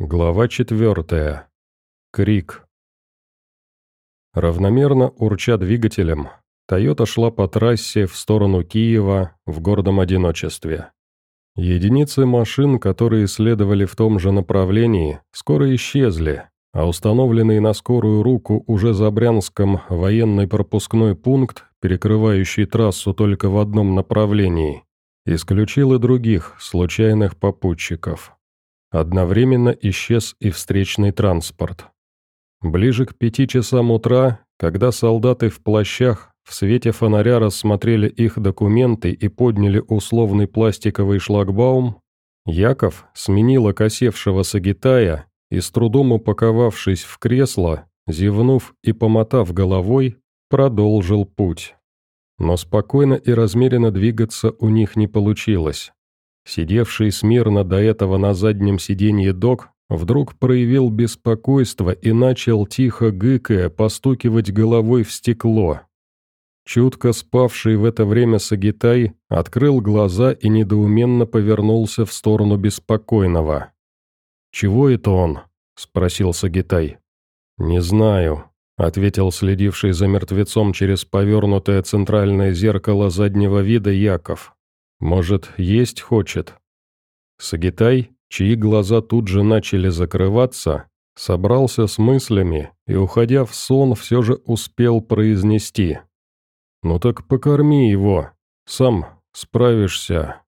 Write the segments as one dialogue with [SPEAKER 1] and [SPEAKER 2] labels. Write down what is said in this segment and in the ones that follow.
[SPEAKER 1] Глава четвертая. Крик. Равномерно урча двигателем, «Тойота» шла по трассе в сторону Киева в гордом одиночестве. Единицы машин, которые следовали в том же направлении, скоро исчезли, а установленный на скорую руку уже за Брянском военный пропускной пункт, перекрывающий трассу только в одном направлении, исключил и других случайных попутчиков. Одновременно исчез и встречный транспорт. Ближе к пяти часам утра, когда солдаты в плащах в свете фонаря рассмотрели их документы и подняли условный пластиковый шлагбаум, Яков сменил окосевшего Сагитая и, с трудом упаковавшись в кресло, зевнув и помотав головой, продолжил путь. Но спокойно и размеренно двигаться у них не получилось. Сидевший смирно до этого на заднем сиденье док вдруг проявил беспокойство и начал тихо гыкая постукивать головой в стекло. Чутко спавший в это время Сагитай открыл глаза и недоуменно повернулся в сторону беспокойного. «Чего это он?» – спросил Сагитай. «Не знаю», – ответил следивший за мертвецом через повернутое центральное зеркало заднего вида Яков. Может, есть хочет?» Сагитай, чьи глаза тут же начали закрываться, собрался с мыслями и, уходя в сон, все же успел произнести. «Ну так покорми его, сам справишься».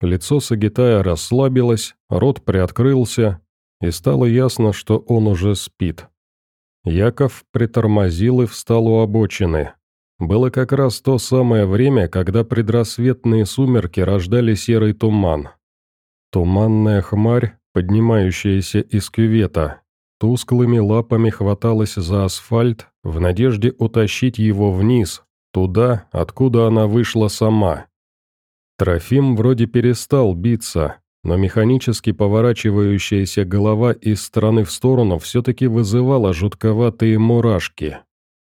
[SPEAKER 1] Лицо Сагитая расслабилось, рот приоткрылся, и стало ясно, что он уже спит. Яков притормозил и встал у обочины. Было как раз то самое время, когда предрассветные сумерки рождали серый туман. Туманная хмарь, поднимающаяся из кювета, тусклыми лапами хваталась за асфальт в надежде утащить его вниз, туда, откуда она вышла сама. Трофим вроде перестал биться, но механически поворачивающаяся голова из стороны в сторону все-таки вызывала жутковатые мурашки.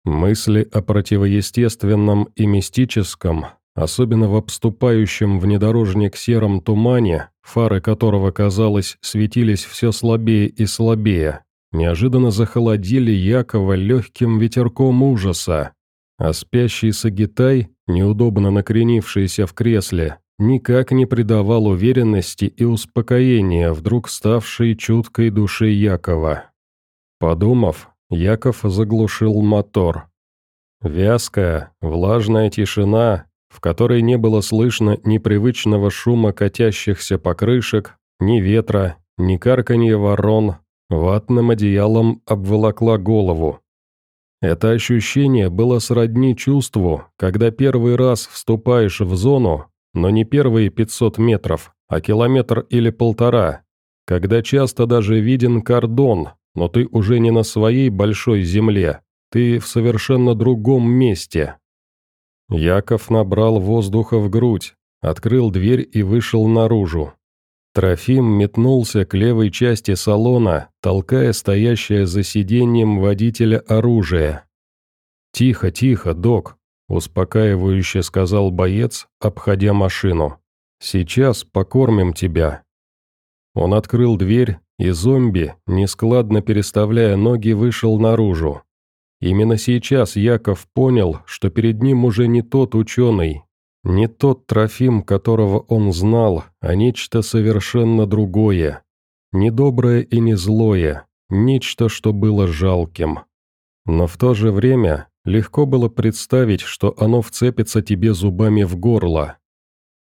[SPEAKER 1] Мысли о противоестественном и мистическом, особенно в обступающем внедорожник сером тумане, фары которого, казалось, светились все слабее и слабее, неожиданно захолодили Якова легким ветерком ужаса, а спящий Сагитай, неудобно накренившийся в кресле, никак не придавал уверенности и успокоения вдруг ставшей чуткой души Якова. Подумав, Яков заглушил мотор. Вязкая, влажная тишина, в которой не было слышно ни привычного шума катящихся покрышек, ни ветра, ни карканья ворон, ватным одеялом обволокла голову. Это ощущение было сродни чувству, когда первый раз вступаешь в зону, но не первые 500 метров, а километр или полтора, когда часто даже виден кордон, но ты уже не на своей большой земле, ты в совершенно другом месте. Яков набрал воздуха в грудь, открыл дверь и вышел наружу. Трофим метнулся к левой части салона, толкая стоящее за сиденьем водителя оружие. «Тихо, тихо, док», – успокаивающе сказал боец, обходя машину. «Сейчас покормим тебя». Он открыл дверь, и зомби, нескладно переставляя ноги, вышел наружу. Именно сейчас Яков понял, что перед ним уже не тот ученый, не тот Трофим, которого он знал, а нечто совершенно другое. Не доброе и не злое, нечто, что было жалким. Но в то же время легко было представить, что оно вцепится тебе зубами в горло.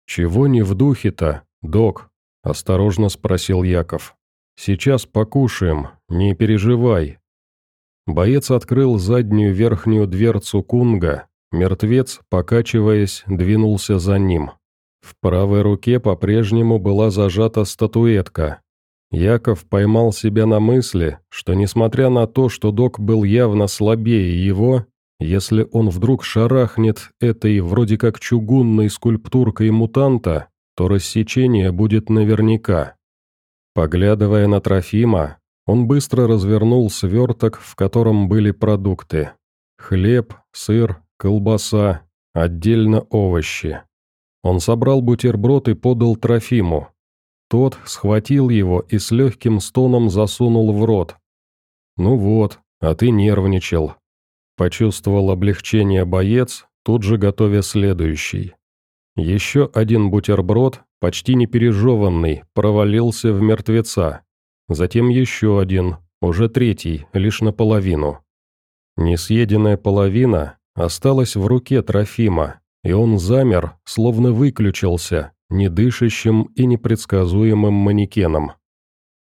[SPEAKER 1] «Чего не в духе-то, док?» – осторожно спросил Яков. «Сейчас покушаем, не переживай». Боец открыл заднюю верхнюю дверцу кунга, мертвец, покачиваясь, двинулся за ним. В правой руке по-прежнему была зажата статуэтка. Яков поймал себя на мысли, что несмотря на то, что док был явно слабее его, если он вдруг шарахнет этой вроде как чугунной скульптуркой мутанта, то рассечение будет наверняка. Поглядывая на Трофима, он быстро развернул сверток, в котором были продукты. Хлеб, сыр, колбаса, отдельно овощи. Он собрал бутерброд и подал Трофиму. Тот схватил его и с легким стоном засунул в рот. «Ну вот, а ты нервничал». Почувствовал облегчение боец, тут же готовя следующий. Еще один бутерброд, почти не пережеванный, провалился в мертвеца. Затем еще один, уже третий, лишь наполовину. Несъеденная половина осталась в руке Трофима, и он замер, словно выключился, недышащим и непредсказуемым манекеном.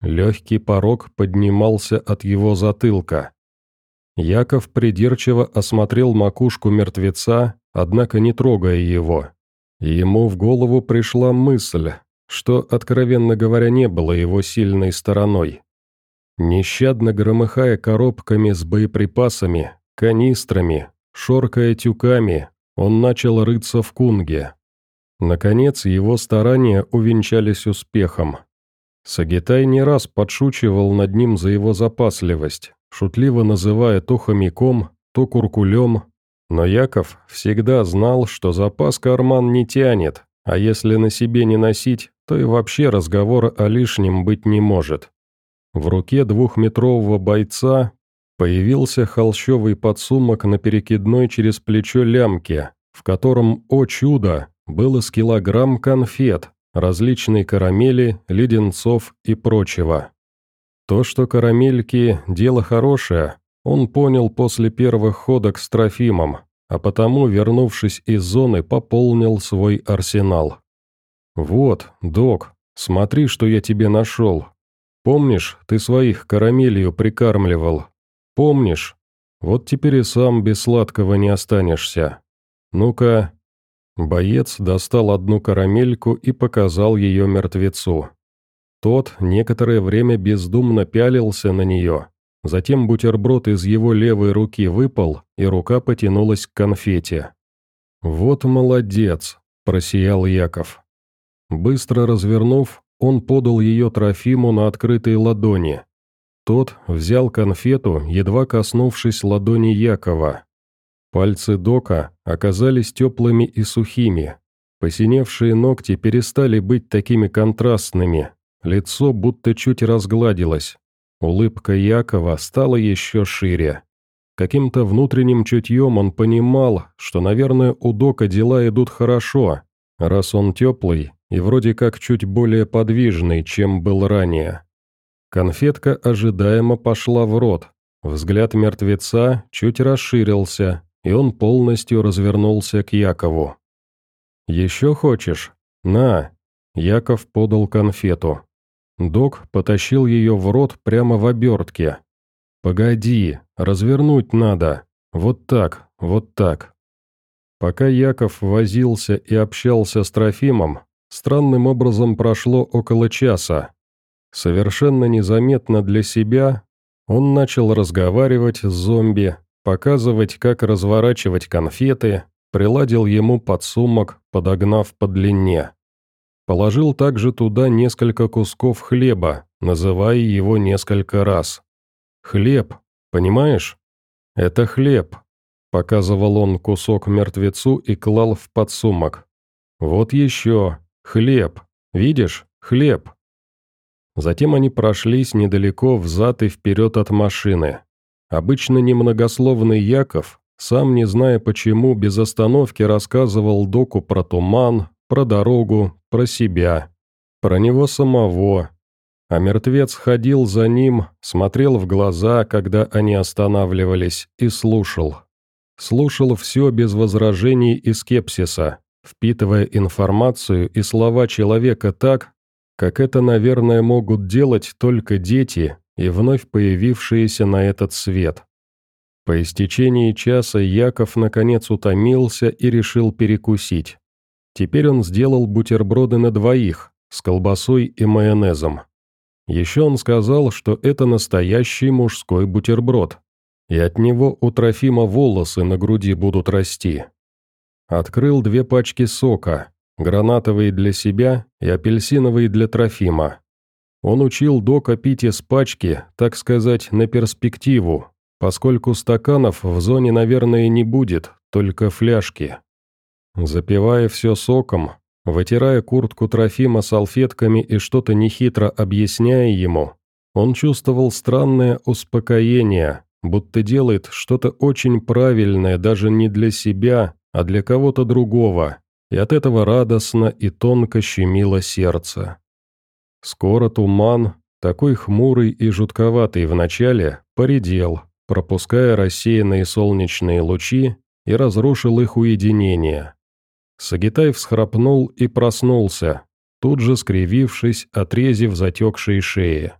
[SPEAKER 1] Легкий порог поднимался от его затылка. Яков придирчиво осмотрел макушку мертвеца, однако не трогая его. Ему в голову пришла мысль, что, откровенно говоря, не было его сильной стороной. Нещадно громыхая коробками с боеприпасами, канистрами, шоркая тюками, он начал рыться в кунге. Наконец, его старания увенчались успехом. Сагитай не раз подшучивал над ним за его запасливость, шутливо называя то хомяком, то куркулем, но Яков всегда знал, что запас карман не тянет, а если на себе не носить, то и вообще разговора о лишнем быть не может. В руке двухметрового бойца появился холщовый подсумок на перекидной через плечо лямке, в котором, о чудо, было с килограмм конфет, различной карамели, леденцов и прочего. То, что карамельки – дело хорошее, он понял после первых ходок с Трофимом, а потому, вернувшись из зоны, пополнил свой арсенал. «Вот, док, смотри, что я тебе нашел. Помнишь, ты своих карамелью прикармливал? Помнишь? Вот теперь и сам без сладкого не останешься. Ну-ка...» Боец достал одну карамельку и показал ее мертвецу. Тот некоторое время бездумно пялился на нее. Затем бутерброд из его левой руки выпал, и рука потянулась к конфете. «Вот молодец!» – просиял Яков. Быстро развернув, он подал ее Трофиму на открытой ладони. Тот взял конфету, едва коснувшись ладони Якова. Пальцы Дока оказались теплыми и сухими. Посиневшие ногти перестали быть такими контрастными. Лицо будто чуть разгладилось. Улыбка Якова стала еще шире. Каким-то внутренним чутьем он понимал, что, наверное, у Дока дела идут хорошо, раз он теплый и вроде как чуть более подвижный, чем был ранее. Конфетка ожидаемо пошла в рот. Взгляд мертвеца чуть расширился, и он полностью развернулся к Якову. «Еще хочешь? На!» Яков подал конфету. Док потащил ее в рот прямо в обертке. «Погоди, развернуть надо. Вот так, вот так». Пока Яков возился и общался с Трофимом, Странным образом прошло около часа. Совершенно незаметно для себя он начал разговаривать с зомби, показывать, как разворачивать конфеты, приладил ему подсумок, подогнав по длине. Положил также туда несколько кусков хлеба, называя его несколько раз. «Хлеб, понимаешь? Это хлеб», – показывал он кусок мертвецу и клал в подсумок. «Вот еще, «Хлеб! Видишь? Хлеб!» Затем они прошлись недалеко взад и вперед от машины. Обычно немногословный Яков, сам не зная почему, без остановки рассказывал доку про туман, про дорогу, про себя, про него самого. А мертвец ходил за ним, смотрел в глаза, когда они останавливались, и слушал. Слушал все без возражений и скепсиса, впитывая информацию и слова человека так, как это, наверное, могут делать только дети и вновь появившиеся на этот свет. По истечении часа Яков наконец утомился и решил перекусить. Теперь он сделал бутерброды на двоих, с колбасой и майонезом. Еще он сказал, что это настоящий мужской бутерброд, и от него у Трофима волосы на груди будут расти. Открыл две пачки сока, гранатовые для себя и апельсиновые для Трофима. Он учил Дока пить из пачки, так сказать, на перспективу, поскольку стаканов в зоне, наверное, не будет, только фляжки. Запивая все соком, Вытирая куртку Трофима салфетками и что-то нехитро объясняя ему, он чувствовал странное успокоение, будто делает что-то очень правильное даже не для себя, а для кого-то другого, и от этого радостно и тонко щемило сердце. Скоро туман, такой хмурый и жутковатый вначале, поредел, пропуская рассеянные солнечные лучи и разрушил их уединение. Сагитай всхрапнул и проснулся, тут же скривившись, отрезив затекшие шеи.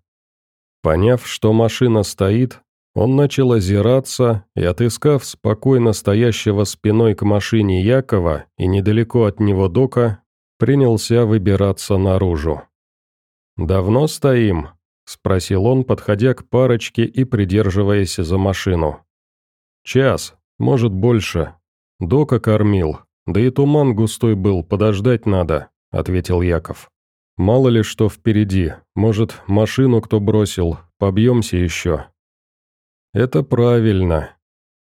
[SPEAKER 1] Поняв, что машина стоит, он начал озираться и, отыскав спокойно стоящего спиной к машине Якова и недалеко от него Дока, принялся выбираться наружу. «Давно стоим?» – спросил он, подходя к парочке и придерживаясь за машину. «Час, может больше. Дока кормил, да и туман густой был, подождать надо», – ответил Яков. «Мало ли что впереди, может, машину кто бросил, побьемся еще». «Это правильно».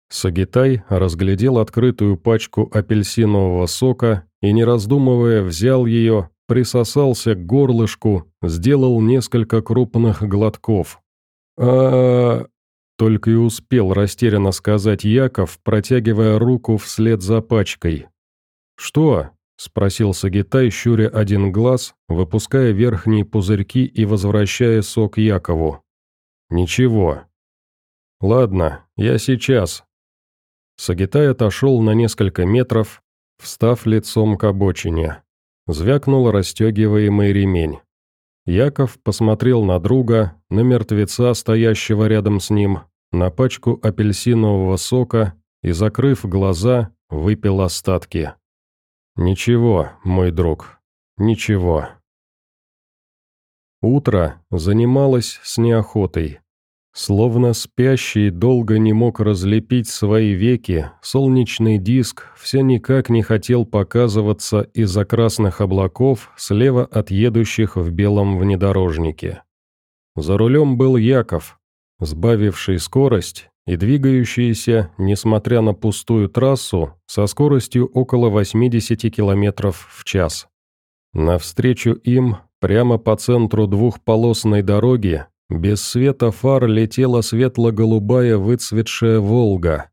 [SPEAKER 1] Сагитай разглядел открытую пачку апельсинового сока и, не раздумывая, взял ее, присосался к горлышку, сделал несколько крупных глотков. а Только и успел растерянно сказать Яков, протягивая руку вслед за пачкой. «Что?» – спросил Сагитай, щуря один глаз, выпуская верхние пузырьки и возвращая сок Якову. «Ничего». «Ладно, я сейчас». Сагитай отошел на несколько метров, встав лицом к обочине. Звякнул расстегиваемый ремень. Яков посмотрел на друга, на мертвеца, стоящего рядом с ним, на пачку апельсинового сока и, закрыв глаза, выпил остатки. «Ничего, мой друг, ничего». Утро занималось с неохотой. Словно спящий долго не мог разлепить свои веки, солнечный диск все никак не хотел показываться из-за красных облаков слева от едущих в белом внедорожнике. За рулем был Яков, сбавивший скорость и двигающийся, несмотря на пустую трассу, со скоростью около 80 км в час. Навстречу им, прямо по центру двухполосной дороги, без света фар летела светло-голубая выцветшая «Волга».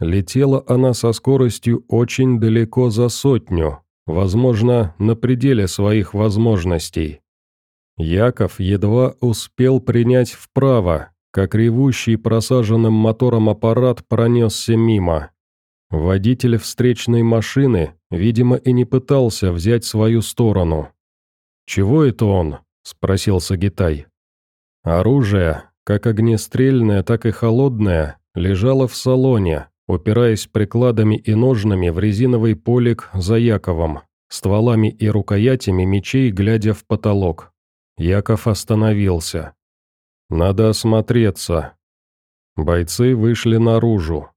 [SPEAKER 1] Летела она со скоростью очень далеко за сотню, возможно, на пределе своих возможностей. Яков едва успел принять вправо, как ревущий просаженным мотором аппарат пронесся мимо. Водитель встречной машины, видимо, и не пытался взять свою сторону. «Чего это он?» – спросил Сагитай. Оружие, как огнестрельное, так и холодное, лежало в салоне, упираясь прикладами и ножнами в резиновый полик за Яковом, стволами и рукоятями мечей, глядя в потолок. Яков остановился. «Надо осмотреться». Бойцы вышли наружу.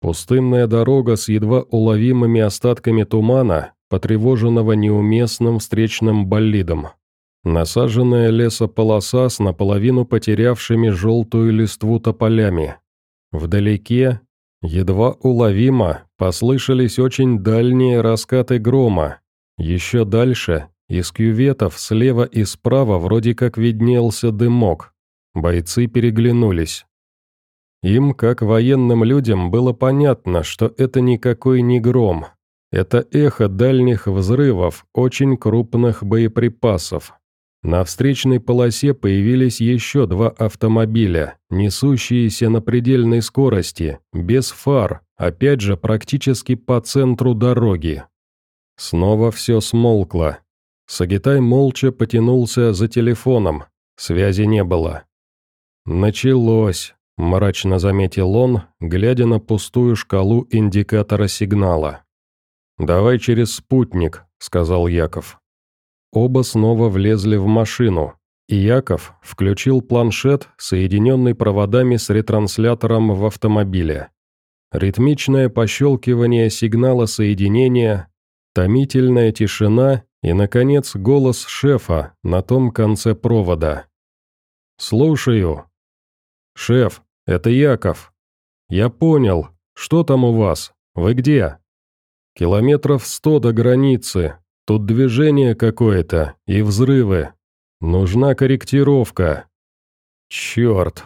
[SPEAKER 1] Пустынная дорога с едва уловимыми остатками тумана, потревоженного неуместным встречным болидом. Насаженная лесополоса с наполовину потерявшими желтую листву тополями. Вдалеке, едва уловимо, послышались очень дальние раскаты грома. Еще дальше, из кюветов слева и справа вроде как виднелся дымок. Бойцы переглянулись. Им, как военным людям, было понятно, что это никакой не гром. Это эхо дальних взрывов очень крупных боеприпасов. На встречной полосе появились еще два автомобиля, несущиеся на предельной скорости, без фар, опять же практически по центру дороги. Снова все смолкло. Сагитай молча потянулся за телефоном, связи не было. «Началось», – мрачно заметил он, глядя на пустую шкалу индикатора сигнала. «Давай через спутник», – сказал Яков. Оба снова влезли в машину, и Яков включил планшет, соединенный проводами с ретранслятором в автомобиле. Ритмичное пощелкивание сигнала соединения, томительная тишина и, наконец, голос шефа на том конце провода. «Слушаю». «Шеф, это Яков. Я понял. Что там у вас? Вы где?» «Километров сто до границы. Тут движение какое-то и взрывы. Нужна корректировка». «Черт!»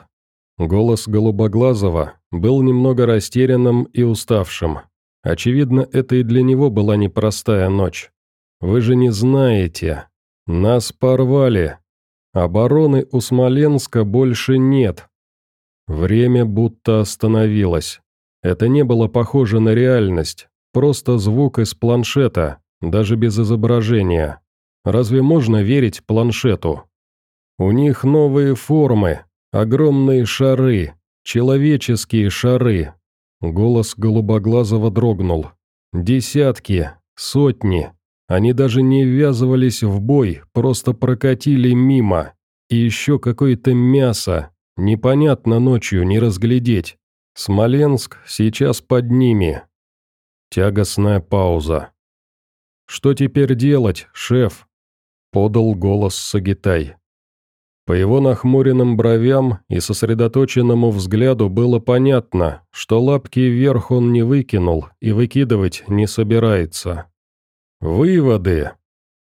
[SPEAKER 1] Голос Голубоглазого был немного растерянным и уставшим. Очевидно, это и для него была непростая ночь. «Вы же не знаете. Нас порвали. Обороны у Смоленска больше нет». Время будто остановилось. Это не было похоже на реальность, просто звук из планшета, даже без изображения. Разве можно верить планшету? У них новые формы, огромные шары, человеческие шары. Голос голубоглазого дрогнул. Десятки, сотни. Они даже не ввязывались в бой, просто прокатили мимо. И еще какое-то мясо. Непонятно ночью не разглядеть. Смоленск сейчас под ними. Тягостная пауза. «Что теперь делать, шеф?» — подал голос Сагитай. По его нахмуренным бровям и сосредоточенному взгляду было понятно, что лапки вверх он не выкинул и выкидывать не собирается. «Выводы!»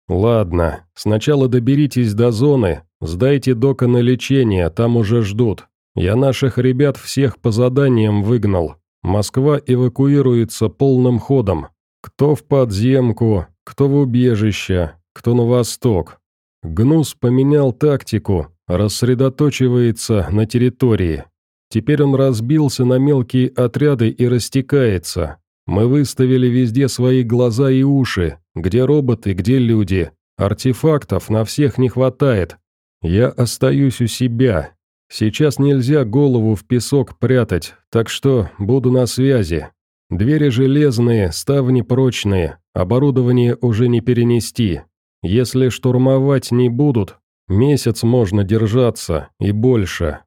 [SPEAKER 1] «Ладно, сначала доберитесь до зоны, сдайте дока на лечение, там уже ждут. Я наших ребят всех по заданиям выгнал. Москва эвакуируется полным ходом. Кто в подземку, кто в убежище, кто на восток. Гнус поменял тактику, рассредоточивается на территории. Теперь он разбился на мелкие отряды и растекается. Мы выставили везде свои глаза и уши, где роботы, где люди. Артефактов на всех не хватает. Я остаюсь у себя. Сейчас нельзя голову в песок прятать, так что буду на связи. Двери железные, ставни прочные, оборудование уже не перенести. Если штурмовать не будут, месяц можно держаться, и больше».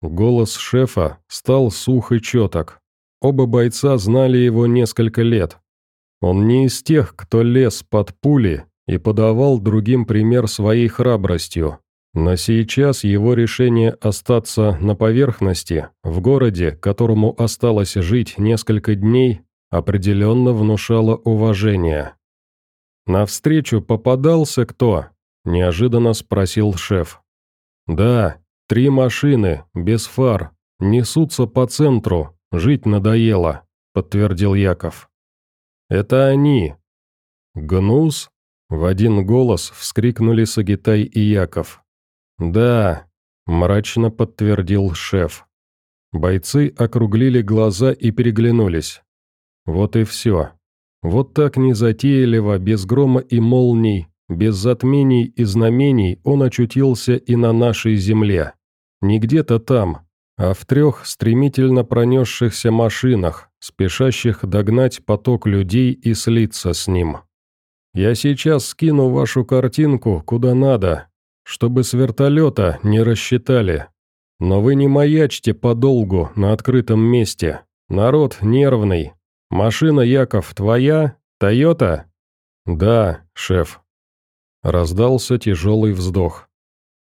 [SPEAKER 1] Голос шефа стал сух и четок. Оба бойца знали его несколько лет. Он не из тех, кто лез под пули и подавал другим пример своей храбростью. Но сейчас его решение остаться на поверхности, в городе, которому осталось жить несколько дней, определенно внушало уважение. «Навстречу попадался кто?» – неожиданно спросил шеф. «Да, три машины, без фар, несутся по центру, жить надоело», – подтвердил Яков. «Это они». «Гнус?» – в один голос вскрикнули Сагитай и Яков. «Да», – мрачно подтвердил шеф. Бойцы округлили глаза и переглянулись. Вот и все. Вот так незатейливо, без грома и молний, без затмений и знамений он очутился и на нашей земле. Не где-то там, а в трех стремительно пронесшихся машинах, спешащих догнать поток людей и слиться с ним. «Я сейчас скину вашу картинку куда надо, чтобы с вертолета не рассчитали. Но вы не маячьте подолгу на открытом месте. Народ нервный. Машина, Яков, твоя? Тойота?» «Да, шеф». Раздался тяжелый вздох.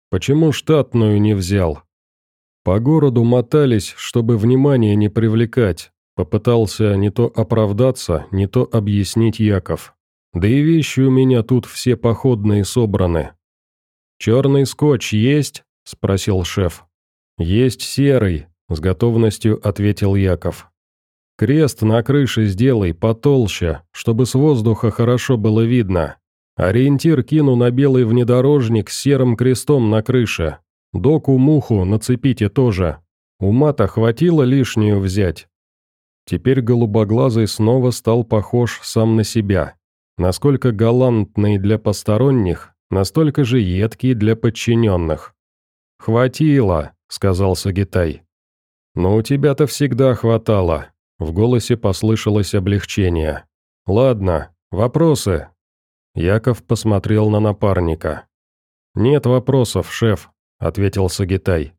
[SPEAKER 1] «Почему штатную не взял?» По городу мотались, чтобы внимание не привлекать. Попытался не то оправдаться, не то объяснить Яков. Да и вещи у меня тут все походные собраны. «Черный скотч есть?» – спросил шеф. «Есть серый», – с готовностью ответил Яков. «Крест на крыше сделай потолще, чтобы с воздуха хорошо было видно. Ориентир кину на белый внедорожник с серым крестом на крыше. Доку-муху нацепите тоже. Ума-то хватило лишнюю взять». Теперь голубоглазый снова стал похож сам на себя. Насколько галантный для посторонних, настолько же едкий для подчиненных. «Хватило», — сказал Сагитай. «Но у тебя-то всегда хватало», — в голосе послышалось облегчение. «Ладно, вопросы?» Яков посмотрел на напарника. «Нет вопросов, шеф», — ответил Сагитай.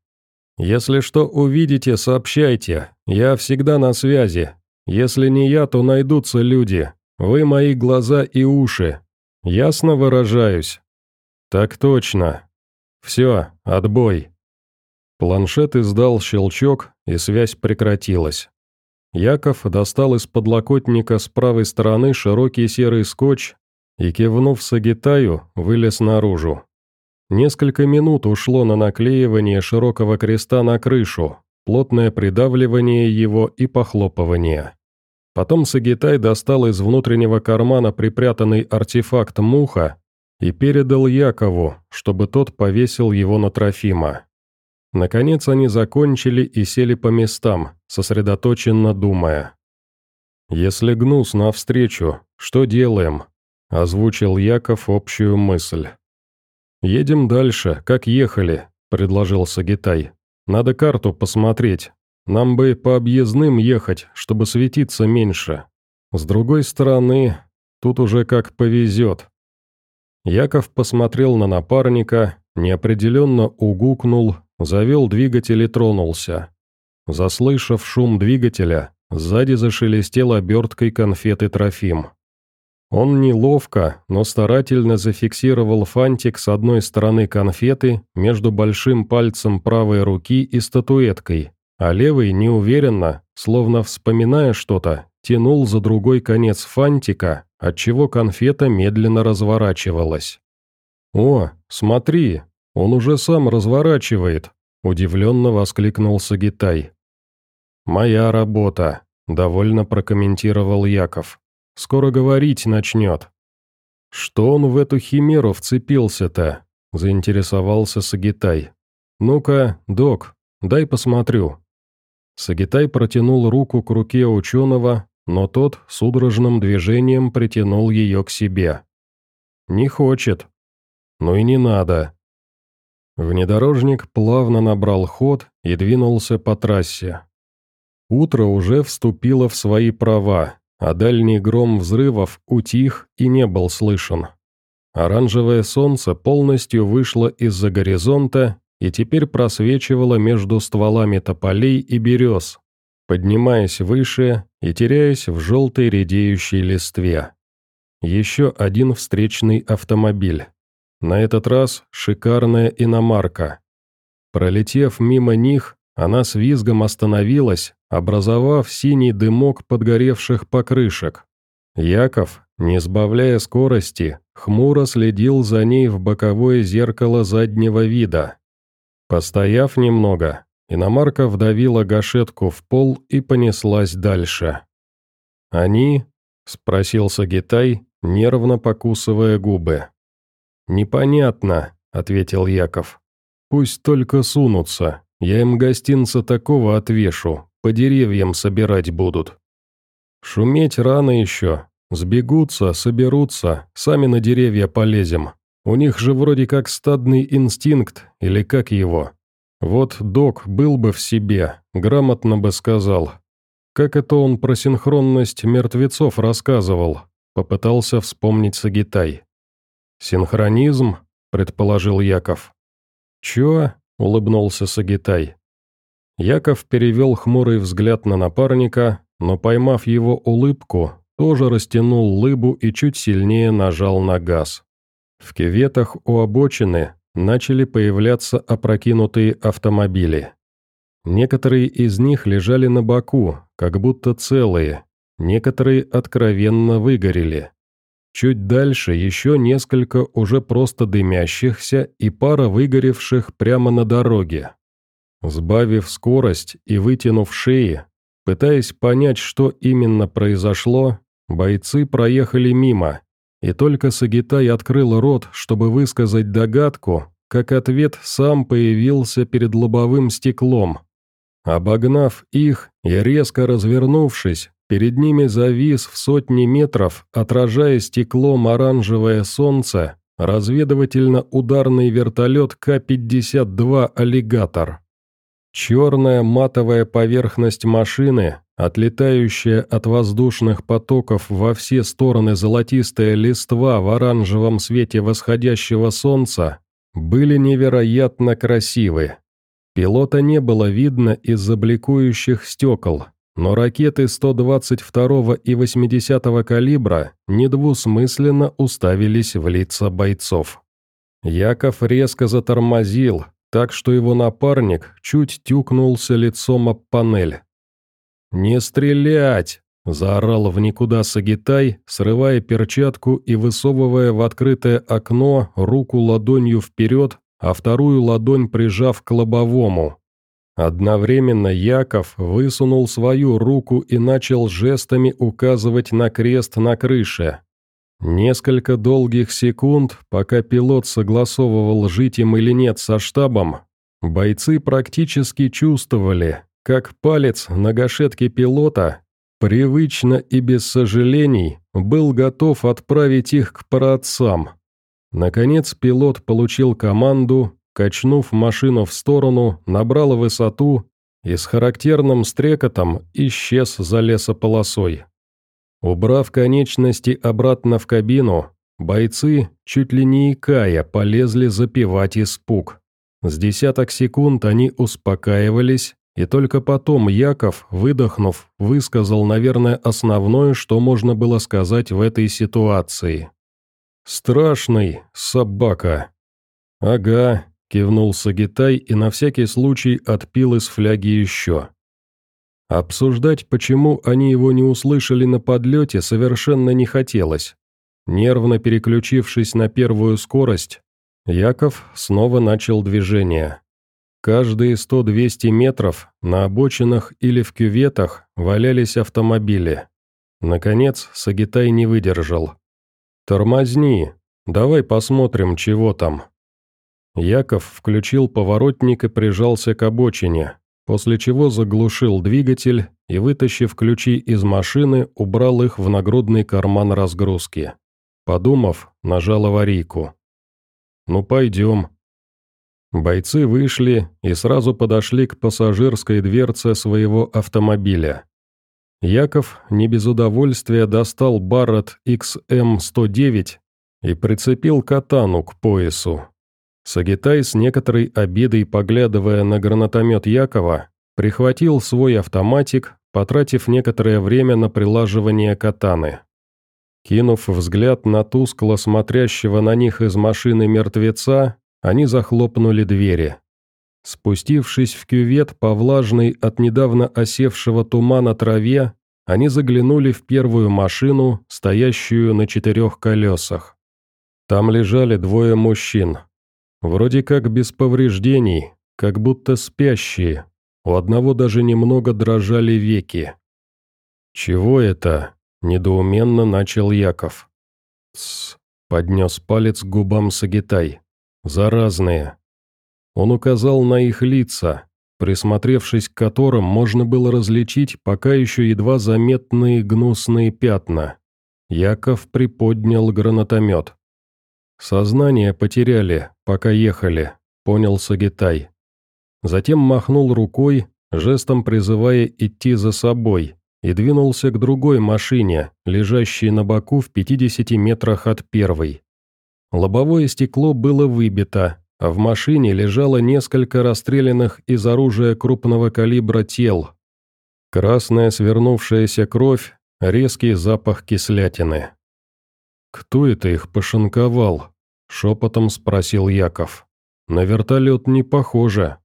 [SPEAKER 1] «Если что увидите, сообщайте. Я всегда на связи. Если не я, то найдутся люди. Вы мои глаза и уши. Ясно выражаюсь?» «Так точно. Все, отбой». Планшет издал щелчок, и связь прекратилась. Яков достал из подлокотника с правой стороны широкий серый скотч и, кивнув Сагитаю, вылез наружу. Несколько минут ушло на наклеивание широкого креста на крышу, плотное придавливание его и похлопывание. Потом Сагитай достал из внутреннего кармана припрятанный артефакт муха и передал Якову, чтобы тот повесил его на Трофима. Наконец они закончили и сели по местам, сосредоточенно думая. «Если гнус навстречу, что делаем?» – озвучил Яков общую мысль. «Едем дальше, как ехали», — предложил Сагитай. «Надо карту посмотреть. Нам бы по объездным ехать, чтобы светиться меньше. С другой стороны, тут уже как повезет». Яков посмотрел на напарника, неопределенно угукнул, завел двигатель и тронулся. Заслышав шум двигателя, сзади зашелестел оберткой конфеты Трофим. Он неловко, но старательно зафиксировал фантик с одной стороны конфеты между большим пальцем правой руки и статуэткой, а левый неуверенно, словно вспоминая что-то, тянул за другой конец фантика, отчего конфета медленно разворачивалась. «О, смотри, он уже сам разворачивает», – удивленно воскликнул Сагитай. «Моя работа», – довольно прокомментировал Яков. Скоро говорить начнет». «Что он в эту химеру вцепился-то?» – заинтересовался Сагитай. «Ну-ка, док, дай посмотрю». Сагитай протянул руку к руке ученого, но тот судорожным движением притянул ее к себе. «Не хочет». «Ну и не надо». Внедорожник плавно набрал ход и двинулся по трассе. Утро уже вступило в свои права, а дальний гром взрывов утих и не был слышен. Оранжевое солнце полностью вышло из-за горизонта и теперь просвечивало между стволами тополей и берез, поднимаясь выше и теряясь в желтой редеющей листве. Еще один встречный автомобиль. На этот раз шикарная иномарка. Пролетев мимо них, она с визгом остановилась, образовав синий дымок подгоревших покрышек. Яков, не сбавляя скорости, хмуро следил за ней в боковое зеркало заднего вида. Постояв немного, иномарка вдавила гашетку в пол и понеслась дальше. «Они?» – спросил Сагитай, нервно покусывая губы. «Непонятно», – ответил Яков. «Пусть только сунутся, я им гостинца такого отвешу, по деревьям собирать будут. Шуметь рано еще. Сбегутся, соберутся, сами на деревья полезем. У них же вроде как стадный инстинкт, или как его. Вот док был бы в себе, грамотно бы сказал. Как это он про синхронность мертвецов рассказывал, попытался вспомнить Сагитай. «Синхронизм?» – предположил Яков. «Чё?» – улыбнулся Сагитай. Яков перевел хмурый взгляд на напарника, но, поймав его улыбку, тоже растянул лыбу и чуть сильнее нажал на газ. В кеветах у обочины начали появляться опрокинутые автомобили. Некоторые из них лежали на боку, как будто целые, некоторые откровенно выгорели. Чуть дальше еще несколько уже просто дымящихся и пара выгоревших прямо на дороге. Сбавив скорость и вытянув шеи, пытаясь понять, что именно произошло, бойцы проехали мимо, и только Сагитай открыл рот, чтобы высказать догадку, как ответ сам появился перед лобовым стеклом. Обогнав их и резко развернувшись, Перед ними завис в сотни метров, отражая стеклом оранжевое солнце, разведывательно-ударный вертолет К-52 «Аллигатор». Черная матовая поверхность машины, отлетающая от воздушных потоков во все стороны золотистая листва в оранжевом свете восходящего солнца, были невероятно красивы. Пилота не было видно из-за стекол, но ракеты 122 и 80 калибра недвусмысленно уставились в лица бойцов. Яков резко затормозил, так что его напарник чуть тюкнулся лицом об панель. «Не стрелять!» – заорал в никуда Сагитай, срывая перчатку и высовывая в открытое окно руку ладонью вперед, а вторую ладонь прижав к лобовому. Одновременно Яков высунул свою руку и начал жестами указывать на крест на крыше. Несколько долгих секунд, пока пилот согласовывал, жить им или нет со штабом, бойцы практически чувствовали, как палец на гашетке пилота, привычно и без сожалений, был готов отправить их к праотцам. Наконец пилот получил команду, качнув машину в сторону, набрал высоту и с характерным стрекотом исчез за лесополосой. Убрав конечности обратно в кабину, бойцы, чуть ли не икая, полезли запивать испуг. С десяток секунд они успокаивались, и только потом Яков, выдохнув, высказал, наверное, основное, что можно было сказать в этой ситуации. «Страшный собака». «Ага, Кивнул Сагитай и на всякий случай отпил из фляги еще. Обсуждать, почему они его не услышали на подлете, совершенно не хотелось. Нервно переключившись на первую скорость, Яков снова начал движение. Каждые 100-200 метров на обочинах или в кюветах валялись автомобили. Наконец, Сагитай не выдержал. «Тормозни, давай посмотрим, чего там». Яков включил поворотник и прижался к обочине, после чего заглушил двигатель и, вытащив ключи из машины, убрал их в нагрудный карман разгрузки. Подумав, нажал аварийку. «Ну, пойдем». Бойцы вышли и сразу подошли к пассажирской дверце своего автомобиля. Яков не без удовольствия достал Барретт XM-109 и прицепил катану к поясу. Сагитай с некоторой обидой, поглядывая на гранатомет Якова, прихватил свой автоматик, потратив некоторое время на прилаживание катаны. Кинув взгляд на тускло смотрящего на них из машины мертвеца, они захлопнули двери. Спустившись в кювет по влажной от недавно осевшего тумана траве, они заглянули в первую машину, стоящую на четырех колесах. Там лежали двое мужчин, Вроде как без повреждений, как будто спящие. У одного даже немного дрожали веки. «Чего это?» – недоуменно начал Яков. «Тсс», – поднес палец к губам Сагитай. «Заразные». Он указал на их лица, присмотревшись к которым можно было различить пока еще едва заметные гнусные пятна. Яков приподнял гранатомет. «Сознание потеряли, пока ехали», — понял Сагитай. Затем махнул рукой, жестом призывая идти за собой, и двинулся к другой машине, лежащей на боку в 50 метрах от первой. Лобовое стекло было выбито, а в машине лежало несколько расстрелянных из оружия крупного калибра тел. Красная свернувшаяся кровь, резкий запах кислятины. «Кто это их пошинковал?» — шепотом спросил Яков. «На вертолет не похоже.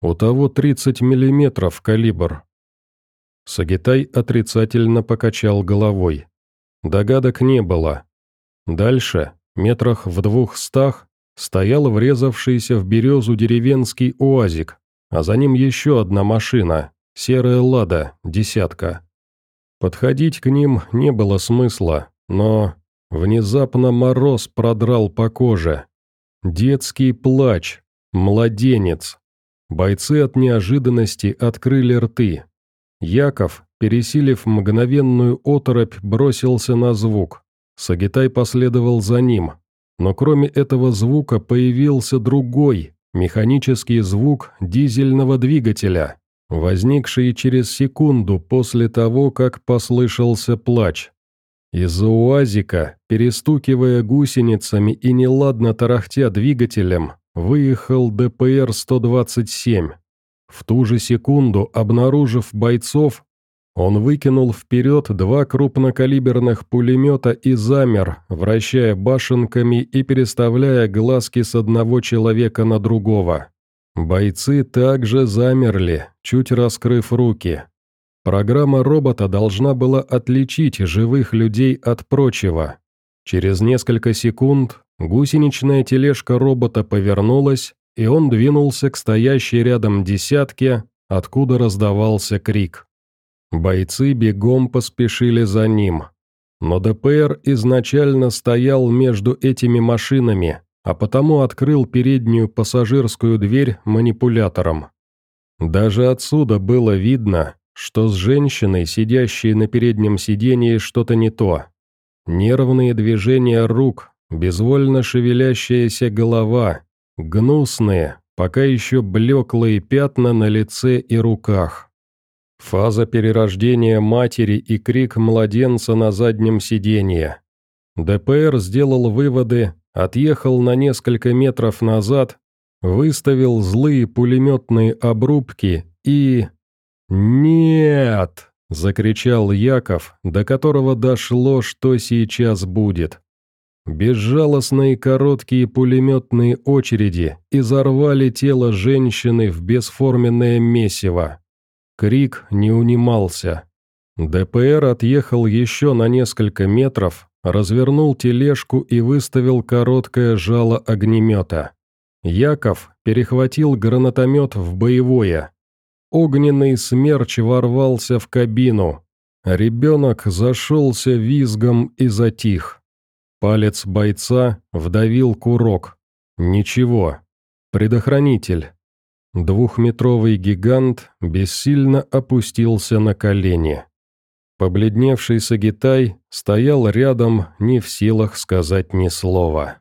[SPEAKER 1] У того 30 миллиметров калибр». Сагитай отрицательно покачал головой. Догадок не было. Дальше, метрах в двухстах, стоял врезавшийся в березу деревенский уазик, а за ним еще одна машина, серая «Лада», десятка. Подходить к ним не было смысла, но Внезапно мороз продрал по коже. Детский плач. Младенец. Бойцы от неожиданности открыли рты. Яков, пересилив мгновенную оторопь, бросился на звук. Сагитай последовал за ним. Но кроме этого звука появился другой, механический звук дизельного двигателя, возникший через секунду после того, как послышался плач. Из-за УАЗика, перестукивая гусеницами и неладно тарахтя двигателем, выехал ДПР-127. В ту же секунду, обнаружив бойцов, он выкинул вперед два крупнокалиберных пулемета и замер, вращая башенками и переставляя глазки с одного человека на другого. Бойцы также замерли, чуть раскрыв руки. Программа робота должна была отличить живых людей от прочего. Через несколько секунд гусеничная тележка робота повернулась, и он двинулся к стоящей рядом десятке, откуда раздавался крик. Бойцы бегом поспешили за ним. Но ДПР изначально стоял между этими машинами, а потому открыл переднюю пассажирскую дверь манипулятором. Даже отсюда было видно, что с женщиной, сидящей на переднем сидении, что-то не то. Нервные движения рук, безвольно шевелящаяся голова, гнусные, пока еще блеклые пятна на лице и руках. Фаза перерождения матери и крик младенца на заднем сиденье. ДПР сделал выводы, отъехал на несколько метров назад, выставил злые пулеметные обрубки и... «Нет!» – закричал Яков, до которого дошло, что сейчас будет. Безжалостные короткие пулеметные очереди изорвали тело женщины в бесформенное месиво. Крик не унимался. ДПР отъехал еще на несколько метров, развернул тележку и выставил короткое жало огнемета. Яков перехватил гранатомет в боевое. Огненный смерч ворвался в кабину. Ребенок зашелся визгом и затих. Палец бойца вдавил курок. Ничего. Предохранитель. Двухметровый гигант бессильно опустился на колени. Побледневший Сагитай стоял рядом, не в силах сказать ни слова.